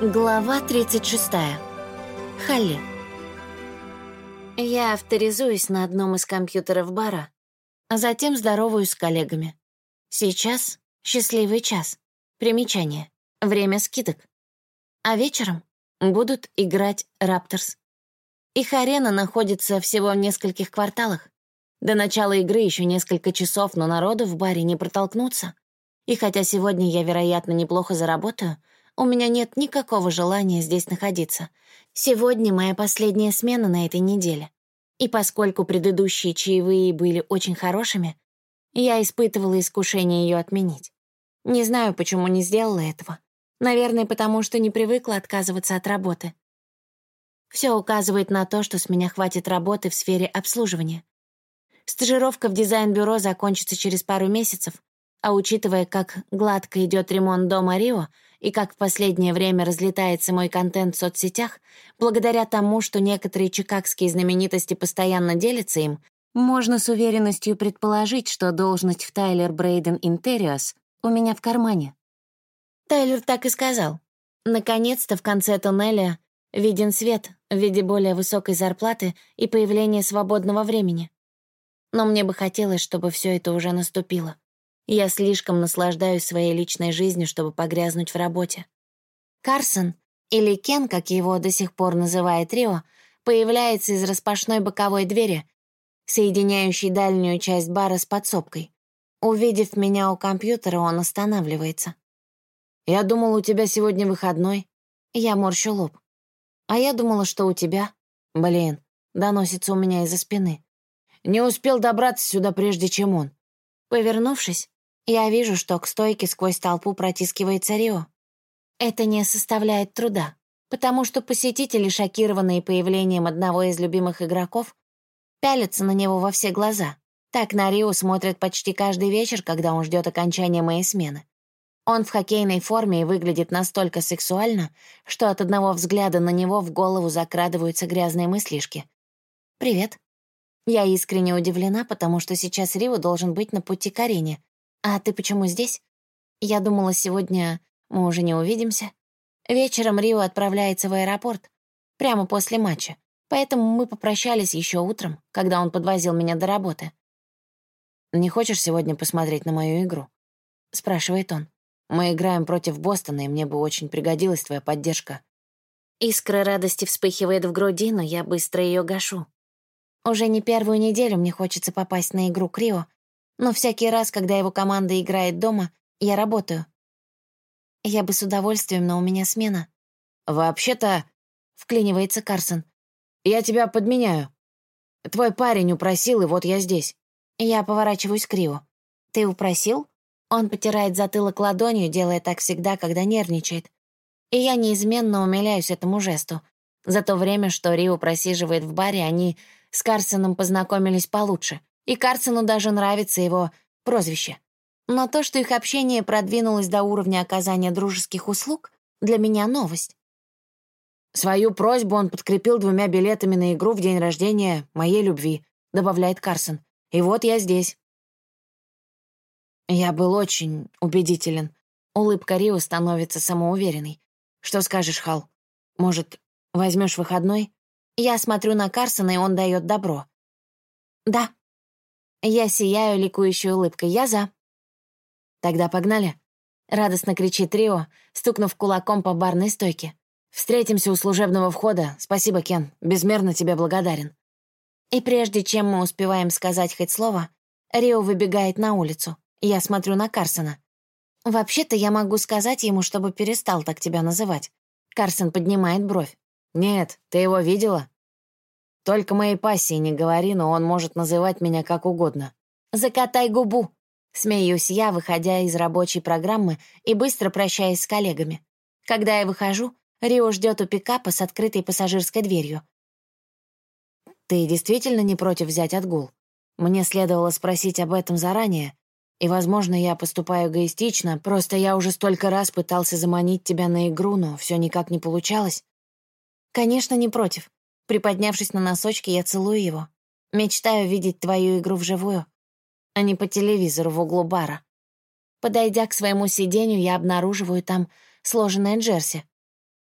Глава 36. Халли. Я авторизуюсь на одном из компьютеров бара, а затем здороваюсь с коллегами. Сейчас счастливый час. Примечание. Время скидок. А вечером будут играть Рапторс. Их арена находится всего в нескольких кварталах. До начала игры еще несколько часов, но народу в баре не протолкнуться. И хотя сегодня я, вероятно, неплохо заработаю, у меня нет никакого желания здесь находиться. Сегодня моя последняя смена на этой неделе. И поскольку предыдущие чаевые были очень хорошими, я испытывала искушение ее отменить. Не знаю, почему не сделала этого. Наверное, потому что не привыкла отказываться от работы. Все указывает на то, что с меня хватит работы в сфере обслуживания. Стажировка в дизайн-бюро закончится через пару месяцев, а учитывая, как гладко идет ремонт дома Рио и как в последнее время разлетается мой контент в соцсетях, благодаря тому, что некоторые чикагские знаменитости постоянно делятся им, можно с уверенностью предположить, что должность в Тайлер Брейден Интериос у меня в кармане. Тайлер так и сказал. Наконец-то в конце туннеля виден свет в виде более высокой зарплаты и появления свободного времени. Но мне бы хотелось, чтобы все это уже наступило. Я слишком наслаждаюсь своей личной жизнью, чтобы погрязнуть в работе. Карсон, или Кен, как его до сих пор называет Рио, появляется из распашной боковой двери, соединяющей дальнюю часть бара с подсобкой. Увидев меня у компьютера, он останавливается. «Я думал, у тебя сегодня выходной». Я морщу лоб. «А я думала, что у тебя...» «Блин», — доносится у меня из-за спины. «Не успел добраться сюда, прежде чем он». Повернувшись, я вижу, что к стойке сквозь толпу протискивается Рио. Это не составляет труда, потому что посетители, шокированные появлением одного из любимых игроков, пялятся на него во все глаза. Так на Рио смотрят почти каждый вечер, когда он ждет окончания моей смены. Он в хоккейной форме и выглядит настолько сексуально, что от одного взгляда на него в голову закрадываются грязные мыслишки. «Привет». Я искренне удивлена, потому что сейчас Рио должен быть на пути к арене, «А ты почему здесь? Я думала, сегодня мы уже не увидимся. Вечером Рио отправляется в аэропорт, прямо после матча, поэтому мы попрощались еще утром, когда он подвозил меня до работы». «Не хочешь сегодня посмотреть на мою игру?» — спрашивает он. «Мы играем против Бостона, и мне бы очень пригодилась твоя поддержка». Искра радости вспыхивает в груди, но я быстро ее гашу. Уже не первую неделю мне хочется попасть на игру к Рио, но всякий раз, когда его команда играет дома, я работаю. Я бы с удовольствием, но у меня смена. «Вообще-то...» — вклинивается Карсон. «Я тебя подменяю. Твой парень упросил, и вот я здесь». Я поворачиваюсь к Рио. «Ты упросил?» Он потирает затылок ладонью, делая так всегда, когда нервничает. И я неизменно умиляюсь этому жесту. За то время, что Рио просиживает в баре, они с Карсоном познакомились получше и Карсону даже нравится его прозвище. Но то, что их общение продвинулось до уровня оказания дружеских услуг, для меня новость. «Свою просьбу он подкрепил двумя билетами на игру в день рождения моей любви», — добавляет Карсон. «И вот я здесь». Я был очень убедителен. Улыбка Рио становится самоуверенной. «Что скажешь, Хал? Может, возьмешь выходной?» Я смотрю на Карсона, и он дает добро. «Да», я сияю ликующей улыбкой. Я за. Тогда погнали. Радостно кричит Рио, стукнув кулаком по барной стойке. «Встретимся у служебного входа. Спасибо, Кен. Безмерно тебе благодарен». И прежде чем мы успеваем сказать хоть слово, Рио выбегает на улицу. Я смотрю на Карсона. «Вообще-то я могу сказать ему, чтобы перестал так тебя называть». Карсон поднимает бровь. «Нет, ты его видела?» Только моей пассии не говори, но он может называть меня как угодно. «Закатай губу!» Смеюсь я, выходя из рабочей программы и быстро прощаясь с коллегами. Когда я выхожу, Рио ждет у пикапа с открытой пассажирской дверью. «Ты действительно не против взять отгул? Мне следовало спросить об этом заранее, и, возможно, я поступаю эгоистично, просто я уже столько раз пытался заманить тебя на игру, но все никак не получалось». «Конечно, не против. Приподнявшись на носочки, я целую его. Мечтаю видеть твою игру вживую, а не по телевизору в углу бара. Подойдя к своему сиденью, я обнаруживаю там сложенное джерси.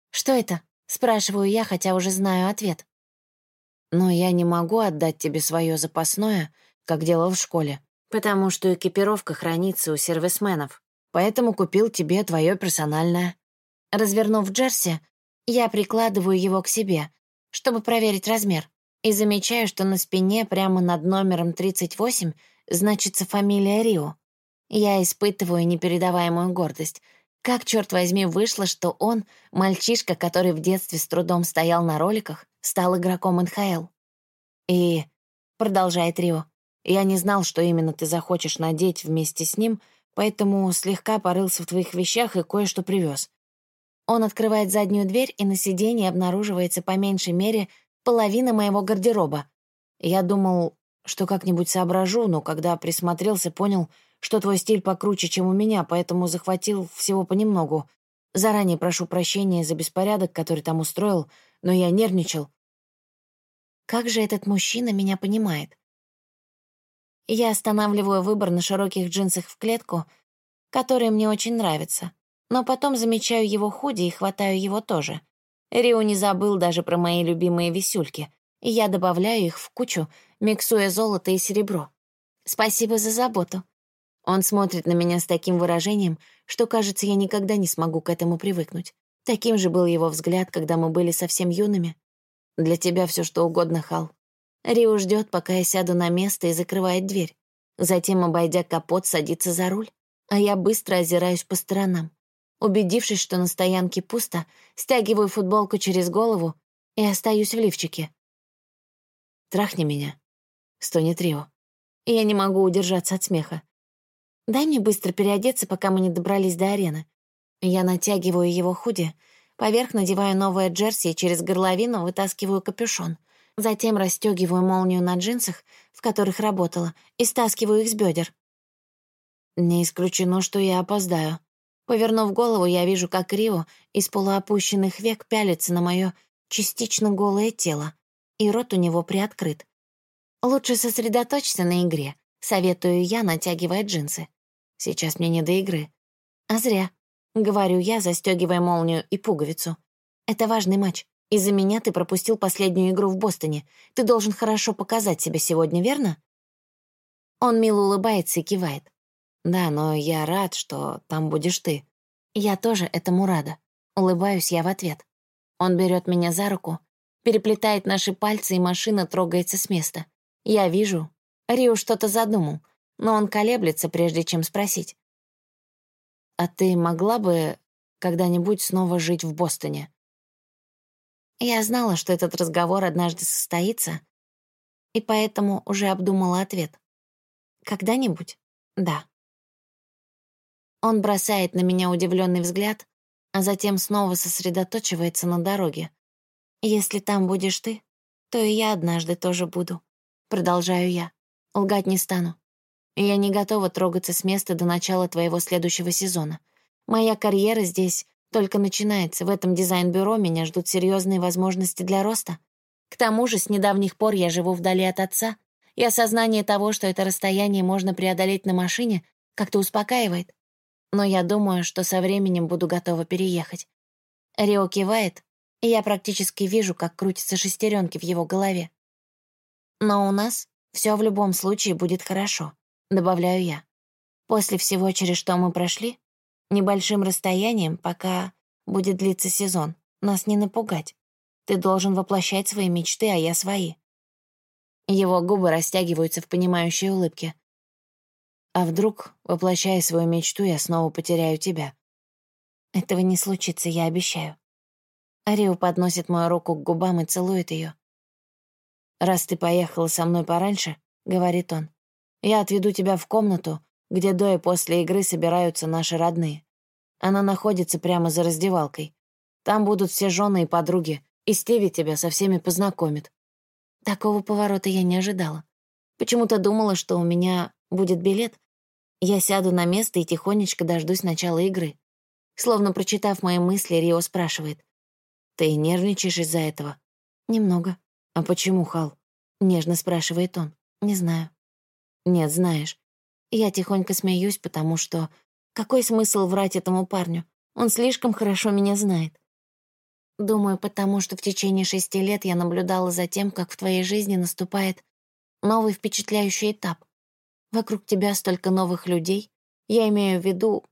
«Что это?» — спрашиваю я, хотя уже знаю ответ. «Но я не могу отдать тебе свое запасное, как делал в школе, потому что экипировка хранится у сервисменов, поэтому купил тебе твое персональное». Развернув джерси, я прикладываю его к себе, чтобы проверить размер, и замечаю, что на спине прямо над номером 38 значится фамилия Рио. Я испытываю непередаваемую гордость. Как, черт возьми, вышло, что он, мальчишка, который в детстве с трудом стоял на роликах, стал игроком НХЛ. И, продолжает Рио, я не знал, что именно ты захочешь надеть вместе с ним, поэтому слегка порылся в твоих вещах и кое-что привез. Он открывает заднюю дверь, и на сиденье обнаруживается по меньшей мере половина моего гардероба. Я думал, что как-нибудь соображу, но когда присмотрелся, понял, что твой стиль покруче, чем у меня, поэтому захватил всего понемногу. Заранее прошу прощения за беспорядок, который там устроил, но я нервничал. Как же этот мужчина меня понимает? Я останавливаю выбор на широких джинсах в клетку, которые мне очень нравятся но потом замечаю его худи и хватаю его тоже. Рио не забыл даже про мои любимые висюльки, и я добавляю их в кучу, миксуя золото и серебро. Спасибо за заботу. Он смотрит на меня с таким выражением, что, кажется, я никогда не смогу к этому привыкнуть. Таким же был его взгляд, когда мы были совсем юными. Для тебя все что угодно, Хал. Рио ждет, пока я сяду на место и закрывает дверь. Затем, обойдя капот, садится за руль, а я быстро озираюсь по сторонам. Убедившись, что на стоянке пусто, стягиваю футболку через голову и остаюсь в лифчике. «Трахни меня», — стонет Рио. Я не могу удержаться от смеха. «Дай мне быстро переодеться, пока мы не добрались до арены». Я натягиваю его худи, поверх надеваю новое джерси и через горловину вытаскиваю капюшон. Затем расстегиваю молнию на джинсах, в которых работала, и стаскиваю их с бедер. Не исключено, что я опоздаю. Повернув голову, я вижу, как Рио из полуопущенных век пялится на мое частично голое тело, и рот у него приоткрыт. Лучше сосредоточься на игре, советую я, натягивая джинсы. Сейчас мне не до игры. А зря. Говорю я, застегивая молнию и пуговицу. Это важный матч. Из-за меня ты пропустил последнюю игру в Бостоне. Ты должен хорошо показать себя сегодня, верно? Он мило улыбается и кивает. «Да, но я рад, что там будешь ты». «Я тоже этому рада». Улыбаюсь я в ответ. Он берет меня за руку, переплетает наши пальцы, и машина трогается с места. Я вижу, Рио что-то задумал, но он колеблется, прежде чем спросить. «А ты могла бы когда-нибудь снова жить в Бостоне?» Я знала, что этот разговор однажды состоится, и поэтому уже обдумала ответ. «Когда-нибудь? Да». Он бросает на меня удивленный взгляд, а затем снова сосредоточивается на дороге. «Если там будешь ты, то и я однажды тоже буду», — продолжаю я. Лгать не стану. Я не готова трогаться с места до начала твоего следующего сезона. Моя карьера здесь только начинается. В этом дизайн-бюро меня ждут серьезные возможности для роста. К тому же с недавних пор я живу вдали от отца, и осознание того, что это расстояние можно преодолеть на машине, как-то успокаивает но я думаю, что со временем буду готова переехать. Рио кивает, и я практически вижу, как крутятся шестеренки в его голове. Но у нас все в любом случае будет хорошо, добавляю я. После всего, через что мы прошли, небольшим расстоянием, пока будет длиться сезон, нас не напугать. Ты должен воплощать свои мечты, а я свои. Его губы растягиваются в понимающей улыбке. А вдруг, воплощая свою мечту, я снова потеряю тебя? Этого не случится, я обещаю. Арио подносит мою руку к губам и целует ее. «Раз ты поехала со мной пораньше», — говорит он, «я отведу тебя в комнату, где до и после игры собираются наши родные. Она находится прямо за раздевалкой. Там будут все жены и подруги, и Стиви тебя со всеми познакомит». Такого поворота я не ожидала. Почему-то думала, что у меня будет билет, я сяду на место и тихонечко дождусь начала игры. Словно прочитав мои мысли, Рио спрашивает. «Ты нервничаешь из-за этого?» «Немного». «А почему, Хал?» — нежно спрашивает он. «Не знаю». «Нет, знаешь». Я тихонько смеюсь, потому что... Какой смысл врать этому парню? Он слишком хорошо меня знает. Думаю, потому что в течение шести лет я наблюдала за тем, как в твоей жизни наступает новый впечатляющий этап. Вокруг тебя столько новых людей. Я имею в виду...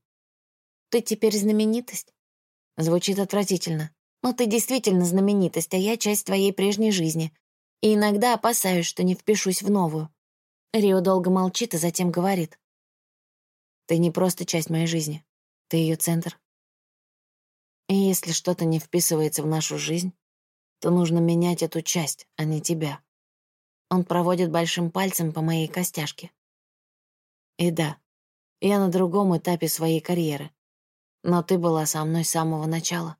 Ты теперь знаменитость. Звучит отвратительно. Но ты действительно знаменитость, а я часть твоей прежней жизни. И иногда опасаюсь, что не впишусь в новую. Рио долго молчит, а затем говорит. Ты не просто часть моей жизни. Ты ее центр. И если что-то не вписывается в нашу жизнь, то нужно менять эту часть, а не тебя. Он проводит большим пальцем по моей костяшке. И да, я на другом этапе своей карьеры. Но ты была со мной с самого начала.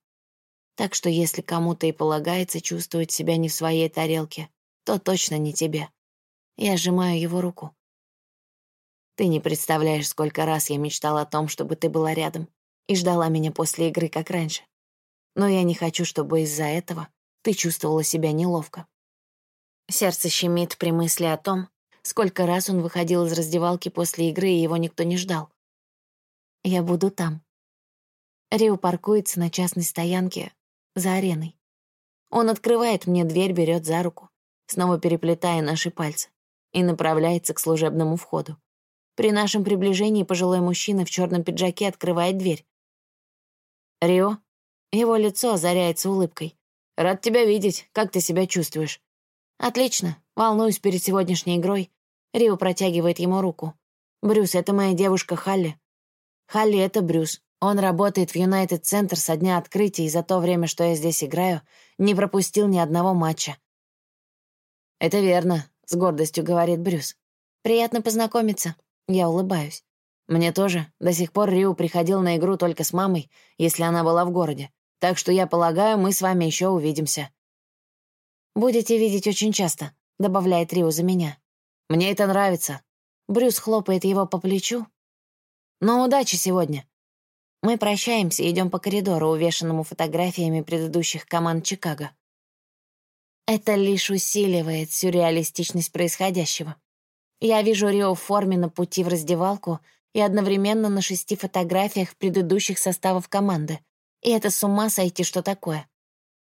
Так что если кому-то и полагается чувствовать себя не в своей тарелке, то точно не тебе. Я сжимаю его руку. Ты не представляешь, сколько раз я мечтала о том, чтобы ты была рядом и ждала меня после игры, как раньше. Но я не хочу, чтобы из-за этого ты чувствовала себя неловко. Сердце щемит при мысли о том, сколько раз он выходил из раздевалки после игры, и его никто не ждал. Я буду там. Рио паркуется на частной стоянке за ареной. Он открывает мне дверь, берет за руку, снова переплетая наши пальцы, и направляется к служебному входу. При нашем приближении пожилой мужчина в черном пиджаке открывает дверь. «Рио?» Его лицо озаряется улыбкой. «Рад тебя видеть. Как ты себя чувствуешь?» «Отлично. Волнуюсь перед сегодняшней игрой». Рио протягивает ему руку. «Брюс, это моя девушка Халли». «Халли — это Брюс. Он работает в Юнайтед Центр со дня открытия, и за то время, что я здесь играю, не пропустил ни одного матча». «Это верно», — с гордостью говорит Брюс. «Приятно познакомиться». Я улыбаюсь. Мне тоже. До сих пор Риу приходил на игру только с мамой, если она была в городе. Так что, я полагаю, мы с вами еще увидимся». «Будете видеть очень часто», — добавляет Рио за меня. «Мне это нравится». Брюс хлопает его по плечу. «Но удачи сегодня». Мы прощаемся и идем по коридору, увешанному фотографиями предыдущих команд Чикаго. Это лишь усиливает сюрреалистичность происходящего. Я вижу Рио в форме на пути в раздевалку — и одновременно на шести фотографиях предыдущих составов команды. И это с ума сойти, что такое.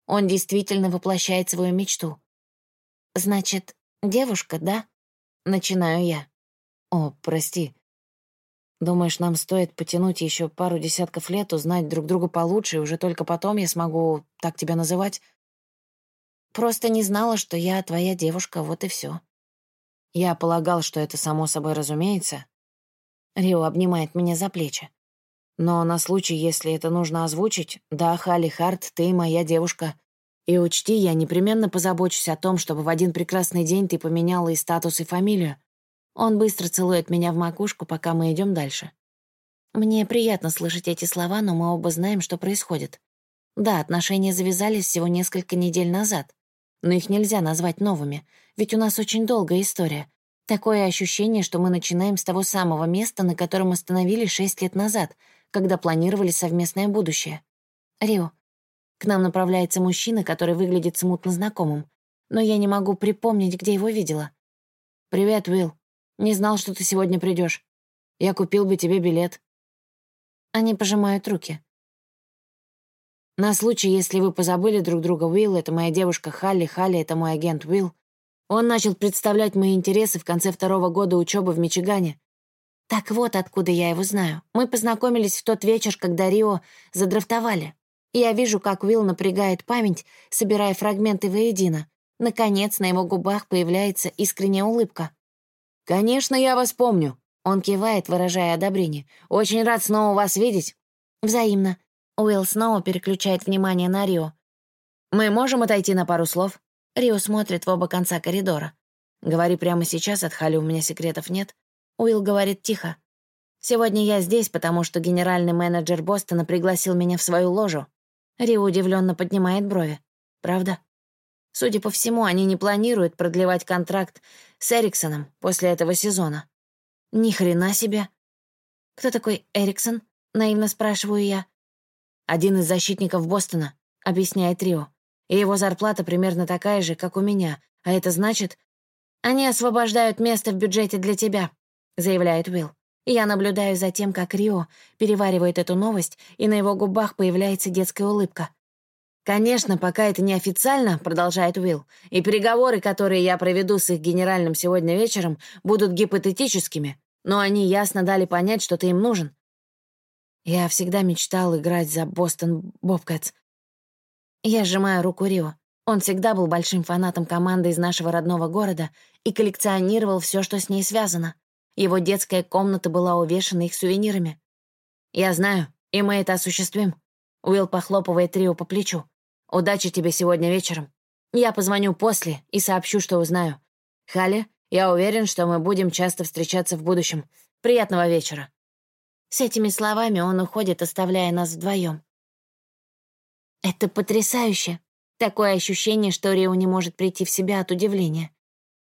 Он действительно воплощает свою мечту. «Значит, девушка, да?» Начинаю я. «О, прости. Думаешь, нам стоит потянуть еще пару десятков лет, узнать друг друга получше, и уже только потом я смогу так тебя называть?» «Просто не знала, что я твоя девушка, вот и все. Я полагал, что это само собой разумеется, Рио обнимает меня за плечи. Но на случай, если это нужно озвучить, да, Халли Харт, ты моя девушка. И учти, я непременно позабочусь о том, чтобы в один прекрасный день ты поменяла и статус, и фамилию. Он быстро целует меня в макушку, пока мы идем дальше. Мне приятно слышать эти слова, но мы оба знаем, что происходит. Да, отношения завязались всего несколько недель назад, но их нельзя назвать новыми, ведь у нас очень долгая история, Такое ощущение, что мы начинаем с того самого места, на котором остановились шесть лет назад, когда планировали совместное будущее. Рио. К нам направляется мужчина, который выглядит смутно знакомым, но я не могу припомнить, где его видела. «Привет, Уилл. Не знал, что ты сегодня придешь. Я купил бы тебе билет». Они пожимают руки. На случай, если вы позабыли друг друга, Уилл — это моя девушка Халли, Халли — это мой агент Уилл, он начал представлять мои интересы в конце второго года учебы в Мичигане. Так вот, откуда я его знаю. Мы познакомились в тот вечер, когда Рио задрафтовали. Я вижу, как Уилл напрягает память, собирая фрагменты воедино. Наконец, на его губах появляется искренняя улыбка. «Конечно, я вас помню», — он кивает, выражая одобрение. «Очень рад снова вас видеть». «Взаимно». Уилл снова переключает внимание на Рио. «Мы можем отойти на пару слов?» Рио смотрит в оба конца коридора. «Говори прямо сейчас, от Хали у меня секретов нет». Уилл говорит тихо. «Сегодня я здесь, потому что генеральный менеджер Бостона пригласил меня в свою ложу». Рио удивленно поднимает брови. «Правда?» Судя по всему, они не планируют продлевать контракт с Эриксоном после этого сезона. Ни хрена себе. Кто такой Эриксон? Наивно спрашиваю я. Один из защитников Бостона, объясняет Рио и его зарплата примерно такая же, как у меня, а это значит... «Они освобождают место в бюджете для тебя», — заявляет Уилл. Я наблюдаю за тем, как Рио переваривает эту новость, и на его губах появляется детская улыбка. «Конечно, пока это неофициально», — продолжает Уилл, «и переговоры, которые я проведу с их генеральным сегодня вечером, будут гипотетическими, но они ясно дали понять, что ты им нужен. Я всегда мечтал играть за Бостон Бобкэтс. Я сжимаю руку Рио. Он всегда был большим фанатом команды из нашего родного города и коллекционировал все, что с ней связано. Его детская комната была увешана их сувенирами. «Я знаю, и мы это осуществим», — Уилл похлопывает Рио по плечу. Удачи тебе сегодня вечером. Я позвоню после и сообщу, что узнаю. Халли, я уверен, что мы будем часто встречаться в будущем. Приятного вечера». С этими словами он уходит, оставляя нас вдвоем. Это потрясающе. Такое ощущение, что Рио не может прийти в себя от удивления.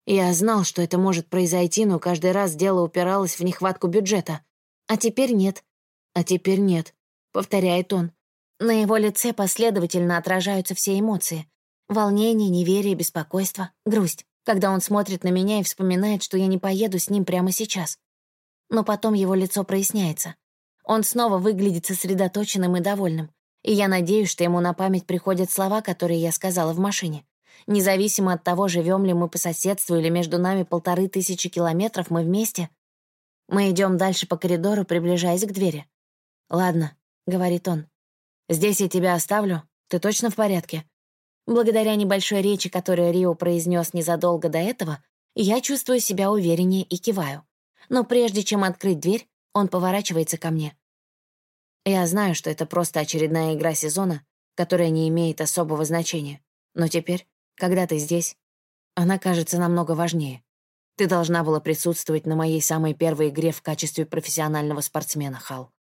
Я знал, что это может произойти, но каждый раз дело упиралось в нехватку бюджета. А теперь нет. А теперь нет, повторяет он. На его лице последовательно отражаются все эмоции. Волнение, неверие, беспокойство, грусть, когда он смотрит на меня и вспоминает, что я не поеду с ним прямо сейчас. Но потом его лицо проясняется. Он снова выглядит сосредоточенным и довольным. И я надеюсь, что ему на память приходят слова, которые я сказала в машине. Независимо от того, живем ли мы по соседству или между нами полторы тысячи километров, мы вместе. Мы идем дальше по коридору, приближаясь к двери. «Ладно», — говорит он, Здесь я тебя оставлю. Ты точно в порядке?» Благодаря небольшой речи, которую Рио произнес незадолго до этого, я чувствую себя увереннее и киваю. Но прежде чем открыть дверь, он поворачивается ко мне. Я знаю, что это просто очередная игра сезона, которая не имеет особого значения. Но теперь, когда ты здесь, она кажется намного важнее. Ты должна была присутствовать на моей самой первой игре в качестве профессионального спортсмена, Хал.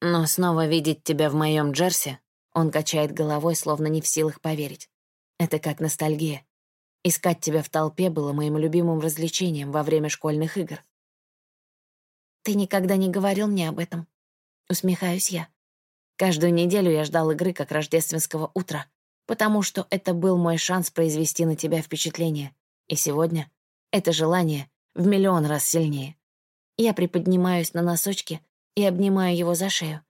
Но снова видеть тебя в моем джерси, он качает головой, словно не в силах поверить. Это как ностальгия. Искать тебя в толпе было моим любимым развлечением во время школьных игр. Ты никогда не говорил мне об этом. Усмехаюсь я. Каждую неделю я ждал игры как рождественского утра, потому что это был мой шанс произвести на тебя впечатление. И сегодня это желание в миллион раз сильнее. Я приподнимаюсь на носочки и обнимаю его за шею.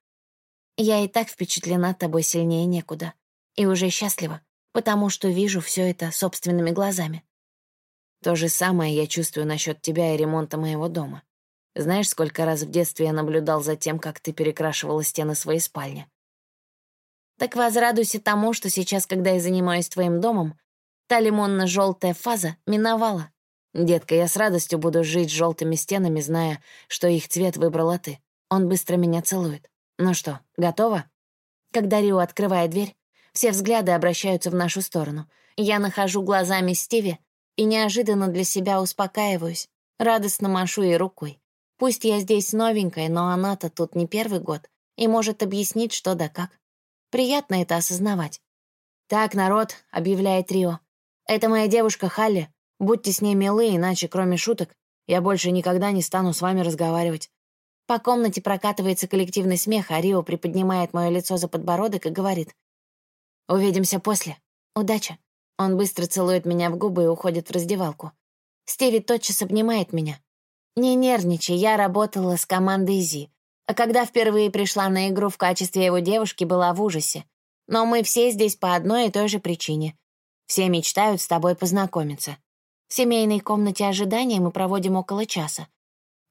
Я и так впечатлена тобой сильнее некуда. И уже счастлива, потому что вижу все это собственными глазами. То же самое я чувствую насчет тебя и ремонта моего дома. Знаешь, сколько раз в детстве я наблюдал за тем, как ты перекрашивала стены своей спальни? Так возрадуйся тому, что сейчас, когда я занимаюсь твоим домом, та лимонно-желтая фаза миновала. Детка, я с радостью буду жить с желтыми стенами, зная, что их цвет выбрала ты. Он быстро меня целует. Ну что, готова? Когда Рио открывает дверь, все взгляды обращаются в нашу сторону. Я нахожу глазами Стиви и неожиданно для себя успокаиваюсь, радостно машу ей рукой. Пусть я здесь новенькая, но она-то тут не первый год и может объяснить, что да как. Приятно это осознавать. «Так, народ», — объявляет Рио, — «это моя девушка Халли. Будьте с ней милы, иначе, кроме шуток, я больше никогда не стану с вами разговаривать. По комнате прокатывается коллективный смех, а Рио приподнимает мое лицо за подбородок и говорит. «Увидимся после. Удачи». Он быстро целует меня в губы и уходит в раздевалку. Стиви тотчас обнимает меня. «Не нервничай, я работала с командой Зи. А когда впервые пришла на игру в качестве его девушки, была в ужасе. Но мы все здесь по одной и той же причине. Все мечтают с тобой познакомиться. В семейной комнате ожидания мы проводим около часа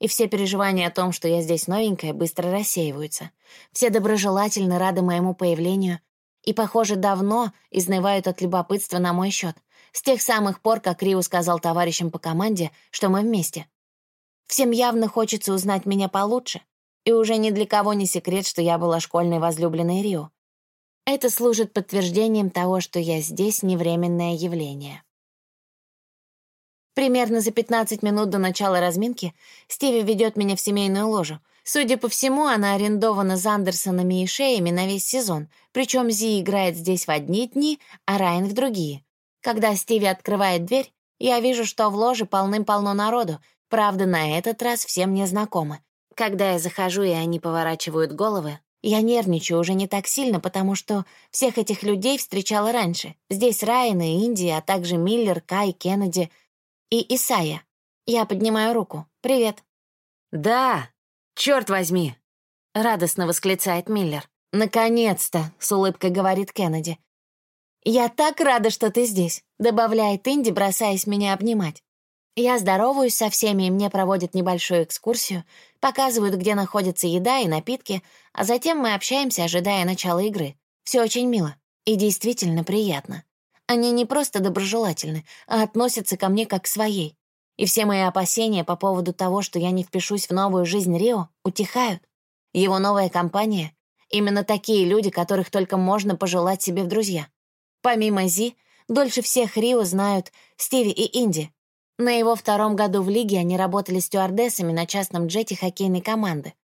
и все переживания о том, что я здесь новенькая, быстро рассеиваются. Все доброжелательно рады моему появлению и, похоже, давно изнывают от любопытства на мой счет, с тех самых пор, как Рио сказал товарищам по команде, что мы вместе. Всем явно хочется узнать меня получше, и уже ни для кого не секрет, что я была школьной возлюбленной Рио. Это служит подтверждением того, что я здесь не временное явление. Примерно за 15 минут до начала разминки Стиви ведет меня в семейную ложу. Судя по всему, она арендована Зандерсонами и Шеями на весь сезон, причем Зи играет здесь в одни дни, а Райан в другие. Когда Стиви открывает дверь, я вижу, что в ложе полным-полно народу, правда, на этот раз все мне знакомы. Когда я захожу, и они поворачивают головы, я нервничаю уже не так сильно, потому что всех этих людей встречала раньше. Здесь Райан и Инди, а также Миллер, Кай, Кеннеди — и Исайя. Я поднимаю руку. «Привет». «Да, черт возьми!» — радостно восклицает Миллер. «Наконец-то!» — с улыбкой говорит Кеннеди. «Я так рада, что ты здесь», — добавляет Инди, бросаясь меня обнимать. Я здороваюсь со всеми, и мне проводят небольшую экскурсию, показывают, где находится еда и напитки, а затем мы общаемся, ожидая начала игры. Все очень мило и действительно приятно. Они не просто доброжелательны, а относятся ко мне как к своей. И все мои опасения по поводу того, что я не впишусь в новую жизнь Рио, утихают. Его новая компания — именно такие люди, которых только можно пожелать себе в друзья. Помимо Зи, дольше всех Рио знают Стиви и Инди. На его втором году в лиге они работали стюардессами на частном джете хоккейной команды.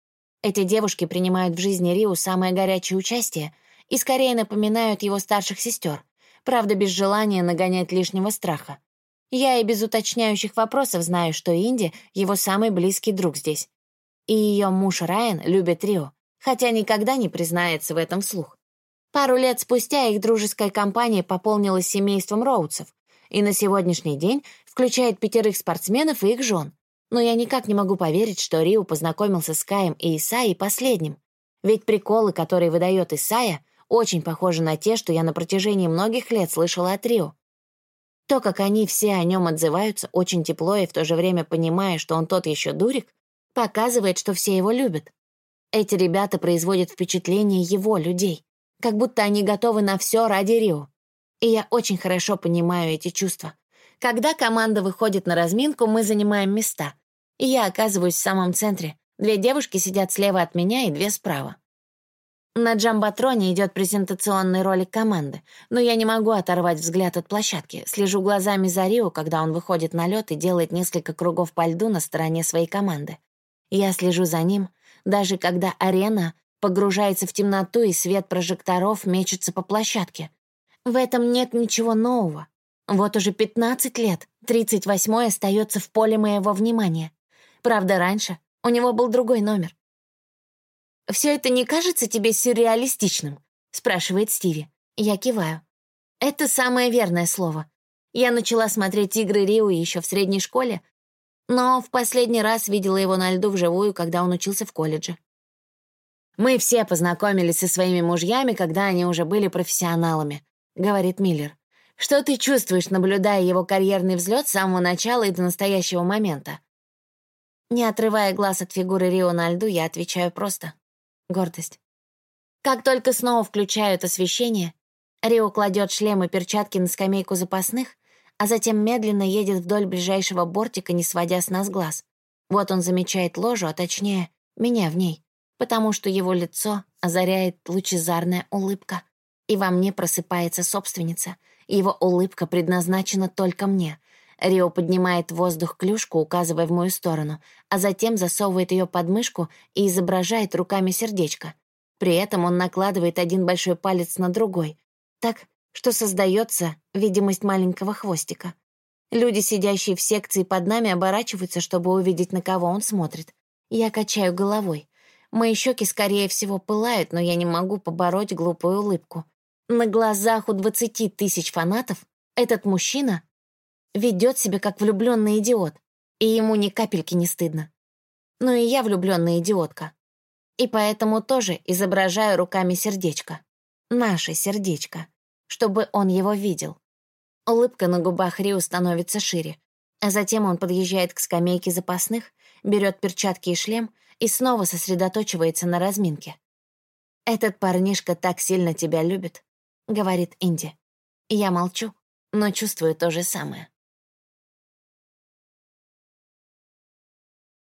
Эти девушки принимают в жизни Рио самое горячее участие и скорее напоминают его старших сестер, правда, без желания нагонять лишнего страха. Я и без уточняющих вопросов знаю, что Инди — его самый близкий друг здесь. И ее муж Райан любит Рио, хотя никогда не признается в этом вслух. Пару лет спустя их дружеская компания пополнилась семейством Роудсов и на сегодняшний день включает пятерых спортсменов и их жен. Но я никак не могу поверить, что Рио познакомился с Каем и Исаей последним. Ведь приколы, которые выдает Исая, очень похожи на те, что я на протяжении многих лет слышала от Рио. То, как они все о нем отзываются, очень тепло и в то же время понимая, что он тот еще дурик, показывает, что все его любят. Эти ребята производят впечатление его людей как будто они готовы на все ради Рио. И я очень хорошо понимаю эти чувства. Когда команда выходит на разминку, мы занимаем места. И я оказываюсь в самом центре. Две девушки сидят слева от меня и две справа. На джамбатроне идет презентационный ролик команды, но я не могу оторвать взгляд от площадки. Слежу глазами за Рио, когда он выходит на лед и делает несколько кругов по льду на стороне своей команды. Я слежу за ним, даже когда арена погружается в темноту, и свет прожекторов мечется по площадке. В этом нет ничего нового. Вот уже 15 лет 38-й остается в поле моего внимания. Правда, раньше у него был другой номер. «Все это не кажется тебе сюрреалистичным?» — спрашивает Стиви. Я киваю. Это самое верное слово. Я начала смотреть «Игры Рио» еще в средней школе, но в последний раз видела его на льду вживую, когда он учился в колледже. «Мы все познакомились со своими мужьями, когда они уже были профессионалами», — говорит Миллер. «Что ты чувствуешь, наблюдая его карьерный взлет с самого начала и до настоящего момента?» Не отрывая глаз от фигуры Рио на льду, я отвечаю просто. Гордость. Как только снова включают освещение, Рио кладет шлем и перчатки на скамейку запасных, а затем медленно едет вдоль ближайшего бортика, не сводя с нас глаз. Вот он замечает ложу, а точнее, меня в ней потому что его лицо озаряет лучезарная улыбка, и во мне просыпается собственница. Его улыбка предназначена только мне. Рио поднимает в воздух клюшку, указывая в мою сторону, а затем засовывает ее под мышку и изображает руками сердечко. При этом он накладывает один большой палец на другой, так, что создается видимость маленького хвостика. Люди, сидящие в секции под нами, оборачиваются, чтобы увидеть, на кого он смотрит. Я качаю головой. Мои щеки, скорее всего, пылают, но я не могу побороть глупую улыбку. На глазах у двадцати тысяч фанатов этот мужчина ведет себя как влюбленный идиот, и ему ни капельки не стыдно. Но и я влюбленная идиотка. И поэтому тоже изображаю руками сердечко. Наше сердечко. Чтобы он его видел. Улыбка на губах Рио становится шире. А затем он подъезжает к скамейке запасных, берет перчатки и шлем и снова сосредоточивается на разминке. «Этот парнишка так сильно тебя любит», — говорит Инди. Я молчу, но чувствую то же самое.